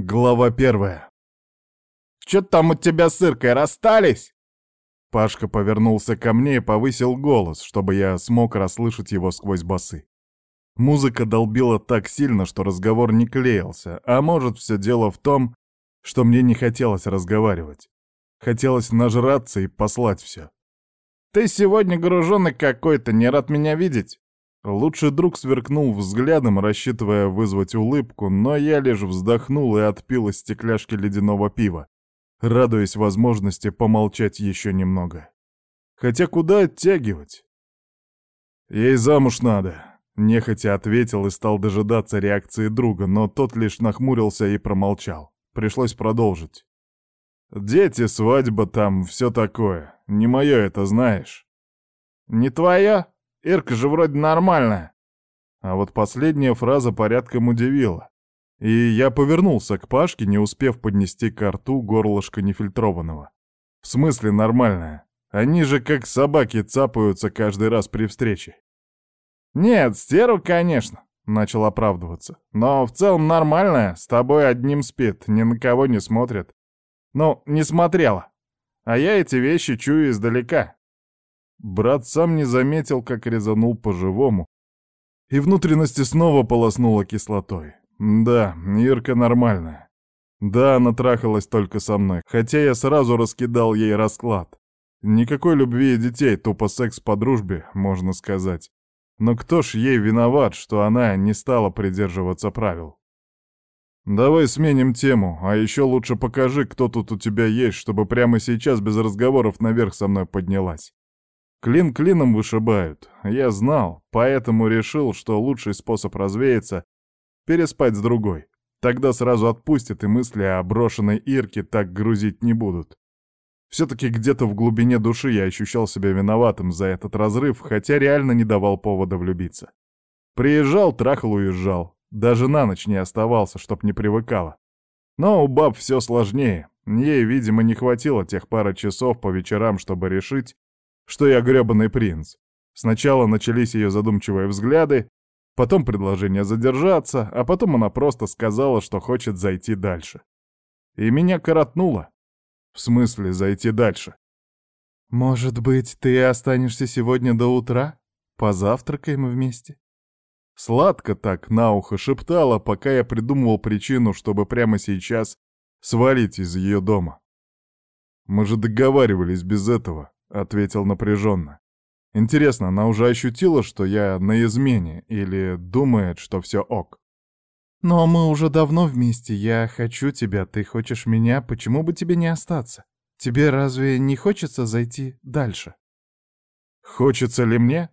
Глава первая. «Чё там у тебя с Иркой, расстались?» Пашка повернулся ко мне и повысил голос, чтобы я смог расслышать его сквозь басы. Музыка долбила так сильно, что разговор не клеился, а может, все дело в том, что мне не хотелось разговаривать. Хотелось нажраться и послать все. «Ты сегодня груженный какой-то, не рад меня видеть?» Лучший друг сверкнул взглядом, рассчитывая вызвать улыбку, но я лишь вздохнул и отпил из стекляшки ледяного пива, радуясь возможности помолчать еще немного. Хотя куда оттягивать? Ей замуж надо, нехотя ответил и стал дожидаться реакции друга, но тот лишь нахмурился и промолчал. Пришлось продолжить. Дети, свадьба там, все такое. Не мое это, знаешь. Не твое? Ирка же вроде нормальная. А вот последняя фраза порядком удивила. И я повернулся к Пашке, не успев поднести к рту горлышко нефильтрованного. В смысле нормальная? Они же как собаки цапаются каждый раз при встрече. «Нет, стеру, конечно», — начал оправдываться. «Но в целом нормальная, с тобой одним спит, ни на кого не смотрит. Ну, не смотрела. А я эти вещи чую издалека. Брат сам не заметил, как резанул по-живому, и внутренности снова полоснуло кислотой. Да, Ирка нормальная. Да, она трахалась только со мной, хотя я сразу раскидал ей расклад. Никакой любви и детей, тупо секс по дружбе, можно сказать. Но кто ж ей виноват, что она не стала придерживаться правил? Давай сменим тему, а еще лучше покажи, кто тут у тебя есть, чтобы прямо сейчас без разговоров наверх со мной поднялась. Клин клином вышибают. Я знал, поэтому решил, что лучший способ развеяться — переспать с другой. Тогда сразу отпустят, и мысли о брошенной Ирке так грузить не будут. Все-таки где-то в глубине души я ощущал себя виноватым за этот разрыв, хотя реально не давал повода влюбиться. Приезжал, трахал, уезжал. Даже на ночь не оставался, чтоб не привыкала. Но у баб все сложнее. Ей, видимо, не хватило тех пары часов по вечерам, чтобы решить, что я грёбаный принц. Сначала начались ее задумчивые взгляды, потом предложение задержаться, а потом она просто сказала, что хочет зайти дальше. И меня коротнуло. В смысле зайти дальше? «Может быть, ты останешься сегодня до утра? Позавтракаем вместе?» Сладко так на ухо шептала, пока я придумывал причину, чтобы прямо сейчас свалить из ее дома. Мы же договаривались без этого. — ответил напряженно. «Интересно, она уже ощутила, что я на измене, или думает, что все ок?» «Но мы уже давно вместе, я хочу тебя, ты хочешь меня, почему бы тебе не остаться? Тебе разве не хочется зайти дальше?» «Хочется ли мне?»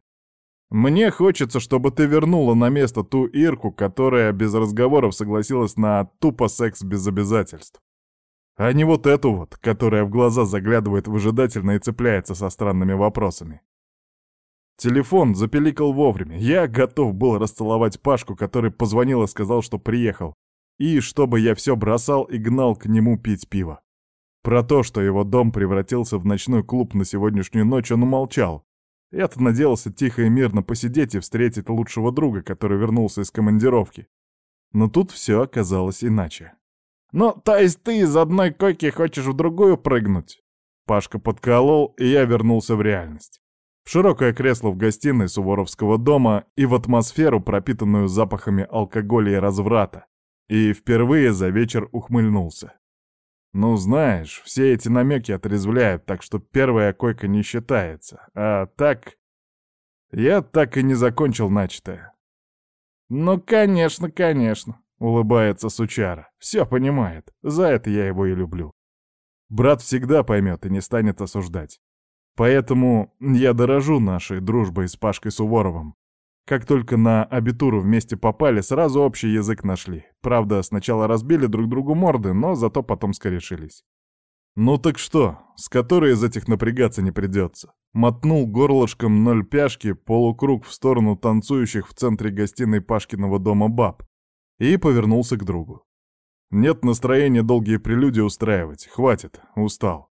«Мне хочется, чтобы ты вернула на место ту Ирку, которая без разговоров согласилась на тупо секс без обязательств. А не вот эту вот, которая в глаза заглядывает выжидательно и цепляется со странными вопросами. Телефон запеликал вовремя. Я готов был расцеловать Пашку, который позвонил и сказал, что приехал. И чтобы я все бросал и гнал к нему пить пиво. Про то, что его дом превратился в ночной клуб на сегодняшнюю ночь, он умолчал. Я-то надеялся тихо и мирно посидеть и встретить лучшего друга, который вернулся из командировки. Но тут все оказалось иначе. «Ну, то есть ты из одной койки хочешь в другую прыгнуть?» Пашка подколол, и я вернулся в реальность. В широкое кресло в гостиной Суворовского дома и в атмосферу, пропитанную запахами алкоголя и разврата. И впервые за вечер ухмыльнулся. Ну, знаешь, все эти намеки отрезвляют, так что первая койка не считается. А так... Я так и не закончил начатое. Ну, конечно, конечно. — улыбается сучара. «Все понимает. За это я его и люблю. Брат всегда поймет и не станет осуждать. Поэтому я дорожу нашей дружбой с Пашкой Суворовым. Как только на абитуру вместе попали, сразу общий язык нашли. Правда, сначала разбили друг другу морды, но зато потом скорешились. «Ну так что, с которой из этих напрягаться не придется?» Мотнул горлышком ноль пяшки полукруг в сторону танцующих в центре гостиной Пашкиного дома баб, и повернулся к другу. «Нет настроения долгие прелюдии устраивать. Хватит, устал».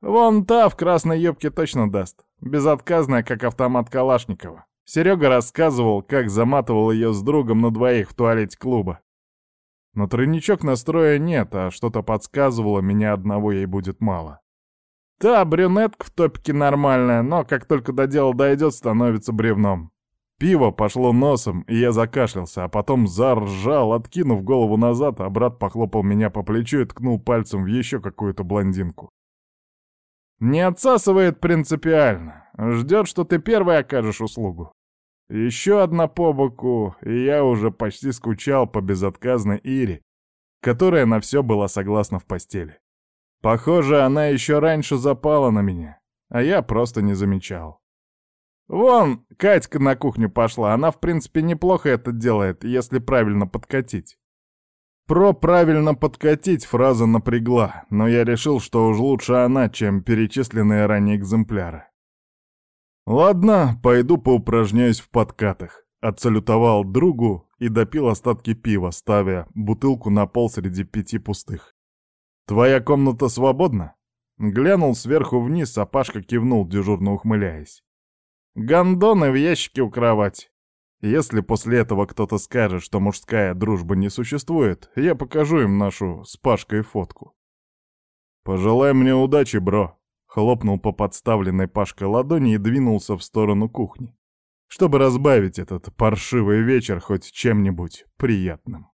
«Вон та в красной юбке точно даст. Безотказная, как автомат Калашникова. Серега рассказывал, как заматывал ее с другом на двоих в туалете клуба. Но тройничок настроя нет, а что-то подсказывало, меня одного ей будет мало. Та брюнетка в топике нормальная, но как только до дела дойдет, становится бревном. Пиво пошло носом, и я закашлялся, а потом заржал, откинув голову назад, а брат похлопал меня по плечу и ткнул пальцем в еще какую-то блондинку. Не отсасывает принципиально. Ждет, что ты первый окажешь услугу. Еще одна по боку, и я уже почти скучал по безотказной Ире, которая на все была согласна в постели. Похоже, она еще раньше запала на меня, а я просто не замечал. Вон, Катька на кухню пошла, она в принципе неплохо это делает, если правильно подкатить. Про «правильно подкатить» фраза напрягла, но я решил, что уж лучше она, чем перечисленные ранее экземпляры. «Ладно, пойду поупражняюсь в подкатах», — отсалютовал другу и допил остатки пива, ставя бутылку на пол среди пяти пустых. «Твоя комната свободна?» Глянул сверху вниз, а Пашка кивнул, дежурно ухмыляясь. Гондоны в ящике у кровати. Если после этого кто-то скажет, что мужская дружба не существует, я покажу им нашу с Пашкой фотку. «Пожелай мне удачи, бро», — хлопнул по подставленной Пашкой ладони и двинулся в сторону кухни, чтобы разбавить этот паршивый вечер хоть чем-нибудь приятным.